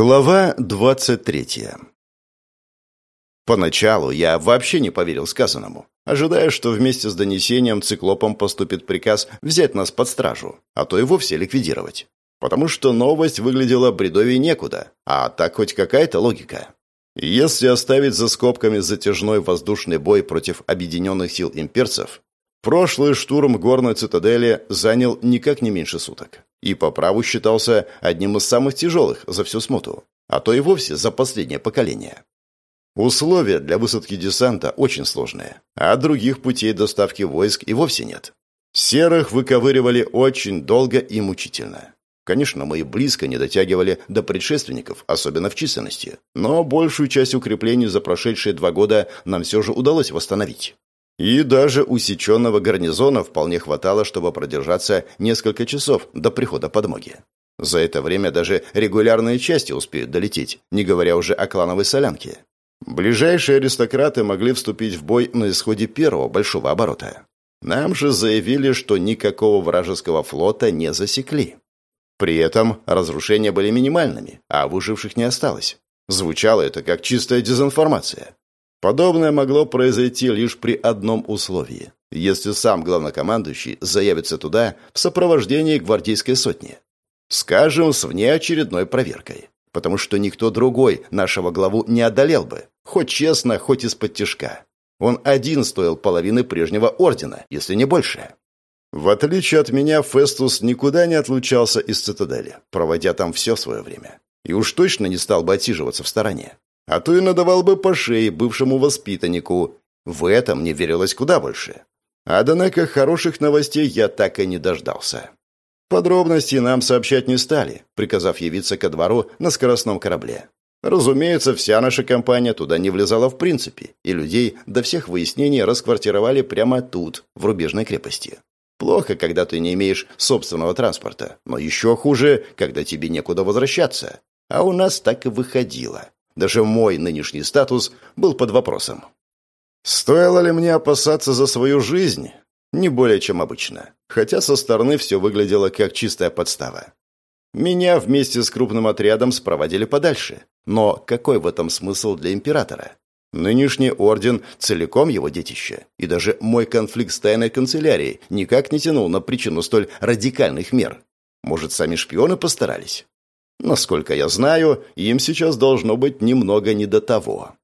Глава 23 Поначалу я вообще не поверил сказанному, ожидая, что вместе с донесением циклопом поступит приказ взять нас под стражу, а то и вовсе ликвидировать. Потому что новость выглядела бредовей некуда, а так хоть какая-то логика. Если оставить за скобками затяжной воздушный бой против объединенных сил имперцев, прошлый штурм горной цитадели занял никак не меньше суток и по праву считался одним из самых тяжелых за всю смуту, а то и вовсе за последнее поколение. Условия для высадки десанта очень сложные, а других путей доставки войск и вовсе нет. Серых выковыривали очень долго и мучительно. Конечно, мы и близко не дотягивали до предшественников, особенно в численности, но большую часть укреплений за прошедшие два года нам все же удалось восстановить. И даже усеченного гарнизона вполне хватало, чтобы продержаться несколько часов до прихода подмоги. За это время даже регулярные части успеют долететь, не говоря уже о клановой солянке. Ближайшие аристократы могли вступить в бой на исходе первого большого оборота. Нам же заявили, что никакого вражеского флота не засекли. При этом разрушения были минимальными, а выживших не осталось. Звучало это как чистая дезинформация. Подобное могло произойти лишь при одном условии. Если сам главнокомандующий заявится туда в сопровождении гвардейской сотни. Скажем, с внеочередной проверкой. Потому что никто другой нашего главу не одолел бы. Хоть честно, хоть из-под тяжка. Он один стоил половины прежнего ордена, если не больше. В отличие от меня, Фестус никуда не отлучался из цитадели, проводя там все свое время. И уж точно не стал бы отсиживаться в стороне а то и надавал бы по шее бывшему воспитаннику. В этом мне верилось куда больше. Однако хороших новостей я так и не дождался. Подробности нам сообщать не стали, приказав явиться ко двору на скоростном корабле. Разумеется, вся наша компания туда не влезала в принципе, и людей до всех выяснений расквартировали прямо тут, в рубежной крепости. Плохо, когда ты не имеешь собственного транспорта, но еще хуже, когда тебе некуда возвращаться. А у нас так и выходило. Даже мой нынешний статус был под вопросом. Стоило ли мне опасаться за свою жизнь? Не более, чем обычно. Хотя со стороны все выглядело как чистая подстава. Меня вместе с крупным отрядом спроводили подальше. Но какой в этом смысл для императора? Нынешний орден целиком его детище, и даже мой конфликт с тайной канцелярией никак не тянул на причину столь радикальных мер. Может, сами шпионы постарались? Насколько я знаю, им сейчас должно быть немного не до того.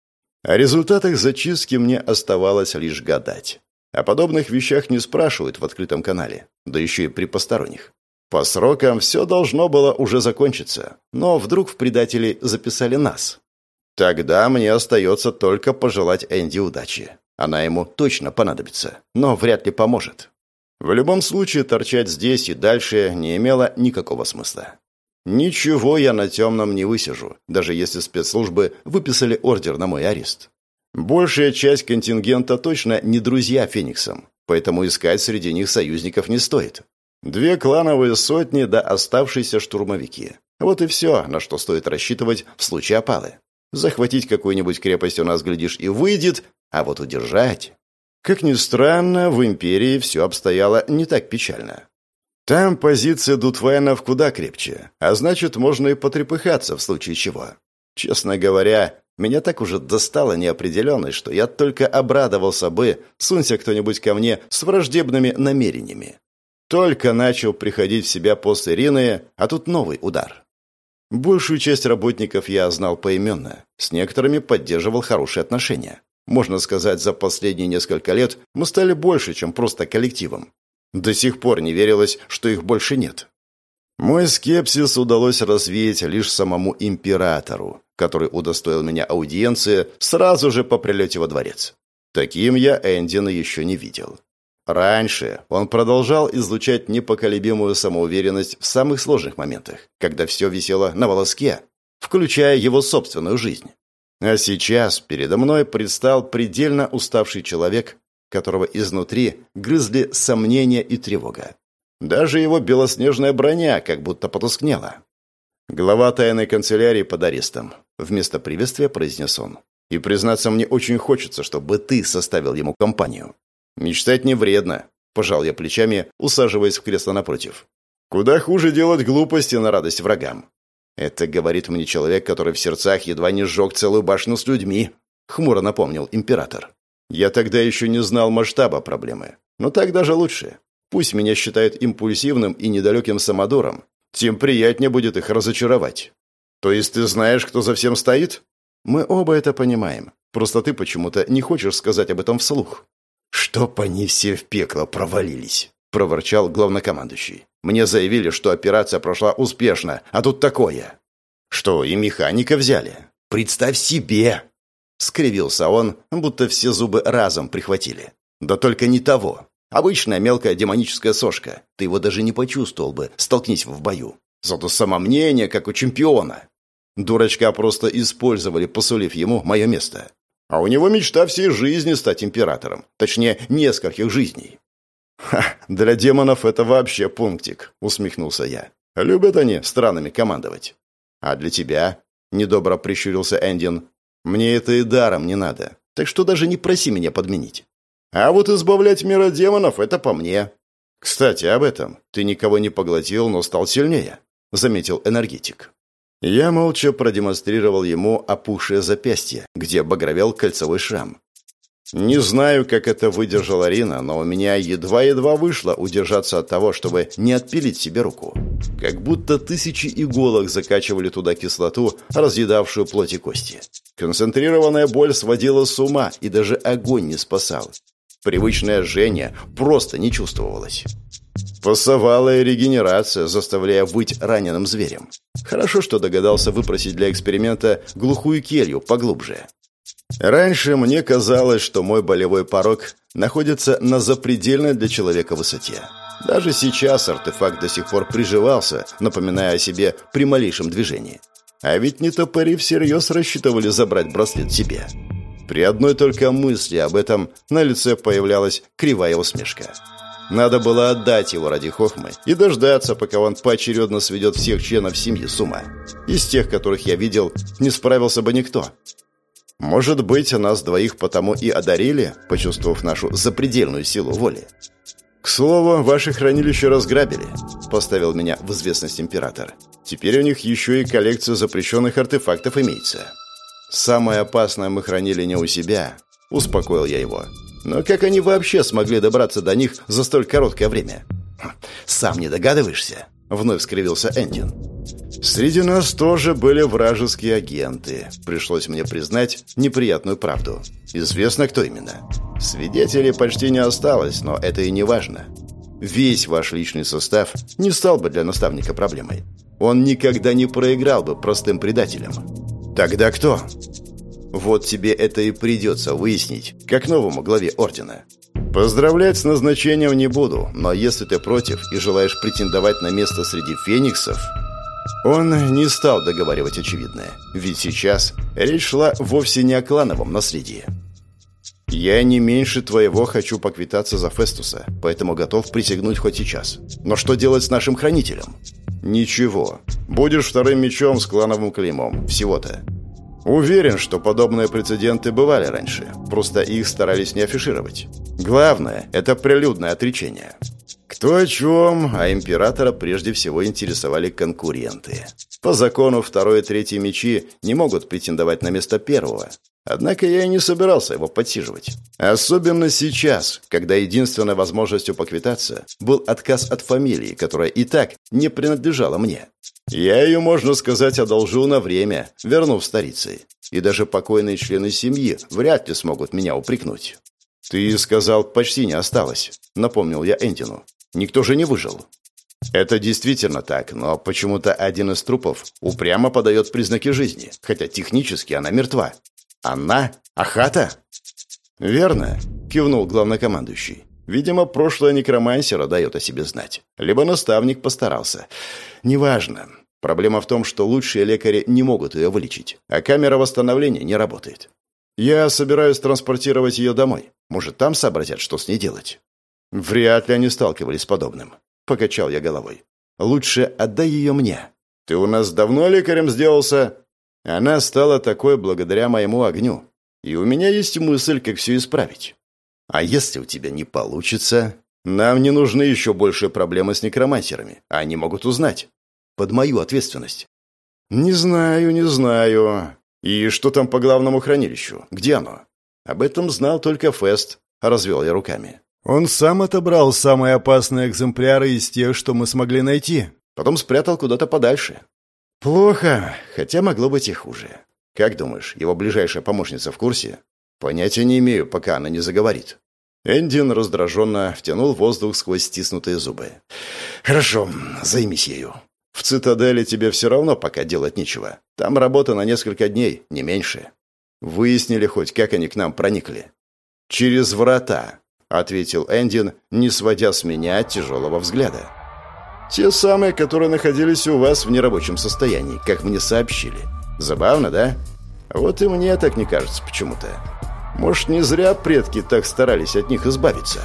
О результатах зачистки мне оставалось лишь гадать. О подобных вещах не спрашивают в открытом канале, да еще и при посторонних. По срокам все должно было уже закончиться, но вдруг в предатели записали нас. Тогда мне остается только пожелать Энди удачи. Она ему точно понадобится, но вряд ли поможет. В любом случае торчать здесь и дальше не имело никакого смысла. Ничего я на темном не высижу, даже если спецслужбы выписали ордер на мой арест. Большая часть контингента точно не друзья Фениксам, поэтому искать среди них союзников не стоит. Две клановые сотни да оставшиеся штурмовики. Вот и все, на что стоит рассчитывать в случае опалы. Захватить какую-нибудь крепость у нас, глядишь, и выйдет, а вот удержать... Как ни странно, в Империи все обстояло не так печально. Там позиция Дутвайнов куда крепче, а значит, можно и потрепыхаться в случае чего. Честно говоря, меня так уже достала неопределенность, что я только обрадовался бы, сунься кто-нибудь ко мне с враждебными намерениями. Только начал приходить в себя после Рины, а тут новый удар. Большую часть работников я знал поименно, с некоторыми поддерживал хорошие отношения. Можно сказать, за последние несколько лет мы стали больше, чем просто коллективом. До сих пор не верилось, что их больше нет. Мой скепсис удалось развеять лишь самому императору, который удостоил меня аудиенции сразу же по прилете во дворец. Таким я Эндина еще не видел. Раньше он продолжал излучать непоколебимую самоуверенность в самых сложных моментах, когда все висело на волоске, включая его собственную жизнь. А сейчас передо мной предстал предельно уставший человек, которого изнутри грызли сомнения и тревога. Даже его белоснежная броня как будто потускнела. «Глава тайной канцелярии под арестом», — вместо приветствия произнес он. «И, признаться, мне очень хочется, чтобы ты составил ему компанию». «Мечтать не вредно», — пожал я плечами, усаживаясь в кресло напротив. «Куда хуже делать глупости на радость врагам». Это говорит мне человек, который в сердцах едва не сжег целую башню с людьми, хмуро напомнил император. Я тогда еще не знал масштаба проблемы. Но так даже лучше. Пусть меня считают импульсивным и недалеким самодуром, тем приятнее будет их разочаровать. То есть ты знаешь, кто за всем стоит? Мы оба это понимаем. Просто ты почему-то не хочешь сказать об этом вслух. Чтоб они все в пекло провалились, проворчал главнокомандующий. Мне заявили, что операция прошла успешно, а тут такое. Что, и механика взяли? Представь себе, скривился он, будто все зубы разом прихватили. Да только не того. Обычная мелкая демоническая сошка. Ты его даже не почувствовал бы, столкнись в бою. Зато самомнение, как у чемпиона. Дурачка просто использовали, посулив ему мое место. А у него мечта всей жизни стать императором. Точнее, нескольких жизней. «Ха, для демонов это вообще пунктик», — усмехнулся я. «Любят они странами командовать». «А для тебя?» — недобро прищурился Эндин. «Мне это и даром не надо, так что даже не проси меня подменить. А вот избавлять мир от демонов — это по мне. Кстати, об этом. Ты никого не поглотил, но стал сильнее», — заметил энергетик. Я молча продемонстрировал ему опухшее запястье, где багровел кольцевой шрам. Не знаю, как это выдержала Рина, но у меня едва-едва вышло удержаться от того, чтобы не отпилить себе руку. Как будто тысячи иголок закачивали туда кислоту, разъедавшую плоть и кости. Концентрированная боль сводила с ума, и даже огонь не спасал. Привычное жжение просто не чувствовалось. Пасовалая регенерация, заставляя выть раненым зверем. Хорошо, что догадался выпросить для эксперимента глухую келью поглубже. Раньше мне казалось, что мой болевой порог находится на запредельной для человека высоте. Даже сейчас артефакт до сих пор приживался, напоминая о себе при малейшем движении. А ведь не топори всерьез рассчитывали забрать браслет себе. При одной только мысли об этом на лице появлялась кривая усмешка. Надо было отдать его ради хохмы и дождаться, пока он поочередно сведет всех членов семьи с ума. Из тех, которых я видел, не справился бы никто. Может быть, нас двоих потому и одарили, почувствовав нашу запредельную силу воли. «К слову, ваше хранилище разграбили», — поставил меня в известность император. «Теперь у них еще и коллекция запрещенных артефактов имеется». «Самое опасное мы хранили не у себя», — успокоил я его. «Но как они вообще смогли добраться до них за столь короткое время?» «Хм, «Сам не догадываешься?» — вновь скривился Эндин. «Среди нас тоже были вражеские агенты. Пришлось мне признать неприятную правду. Известно, кто именно. Свидетелей почти не осталось, но это и не важно. Весь ваш личный состав не стал бы для наставника проблемой. Он никогда не проиграл бы простым предателям. Тогда кто? Вот тебе это и придется выяснить, как новому главе Ордена. Поздравлять с назначением не буду, но если ты против и желаешь претендовать на место среди фениксов... Он не стал договаривать очевидное, ведь сейчас речь шла вовсе не о клановом наследии. «Я не меньше твоего хочу поквитаться за Фестуса, поэтому готов присягнуть хоть сейчас. Но что делать с нашим хранителем?» «Ничего. Будешь вторым мечом с клановым клеймом. Всего-то». Уверен, что подобные прецеденты бывали раньше, просто их старались не афишировать. Главное – это прилюдное отречение. Кто о чем, а императора прежде всего интересовали конкуренты. По закону второй и третий мечи не могут претендовать на место первого, Однако я и не собирался его подсиживать. Особенно сейчас, когда единственной возможностью поквитаться был отказ от фамилии, которая и так не принадлежала мне. Я ее, можно сказать, одолжил на время, вернув старицей. И даже покойные члены семьи вряд ли смогут меня упрекнуть. «Ты сказал, почти не осталось», — напомнил я Энтину. «Никто же не выжил». Это действительно так, но почему-то один из трупов упрямо подает признаки жизни, хотя технически она мертва. «Она? Ахата?» «Верно», — кивнул главнокомандующий. «Видимо, прошлое некромансера дает о себе знать. Либо наставник постарался. Неважно. Проблема в том, что лучшие лекари не могут ее вылечить, а камера восстановления не работает. Я собираюсь транспортировать ее домой. Может, там сообразят, что с ней делать?» «Вряд ли они сталкивались с подобным», — покачал я головой. «Лучше отдай ее мне. Ты у нас давно лекарем сделался?» Она стала такой благодаря моему огню. И у меня есть мысль, как все исправить. А если у тебя не получится, нам не нужны еще большие проблемы с некромансерами. Они могут узнать. Под мою ответственность. «Не знаю, не знаю. И что там по главному хранилищу? Где оно?» «Об этом знал только Фест», — развел я руками. «Он сам отобрал самые опасные экземпляры из тех, что мы смогли найти. Потом спрятал куда-то подальше». «Плохо, хотя могло быть и хуже. Как думаешь, его ближайшая помощница в курсе?» «Понятия не имею, пока она не заговорит». Эндин раздраженно втянул воздух сквозь стиснутые зубы. «Хорошо, займись ею. В цитадели тебе все равно пока делать нечего. Там работа на несколько дней, не меньше. Выяснили хоть, как они к нам проникли?» «Через врата», — ответил Эндин, не сводя с меня тяжелого взгляда. «Те самые, которые находились у вас в нерабочем состоянии, как мне сообщили. Забавно, да? Вот и мне так не кажется почему-то. Может, не зря предки так старались от них избавиться?»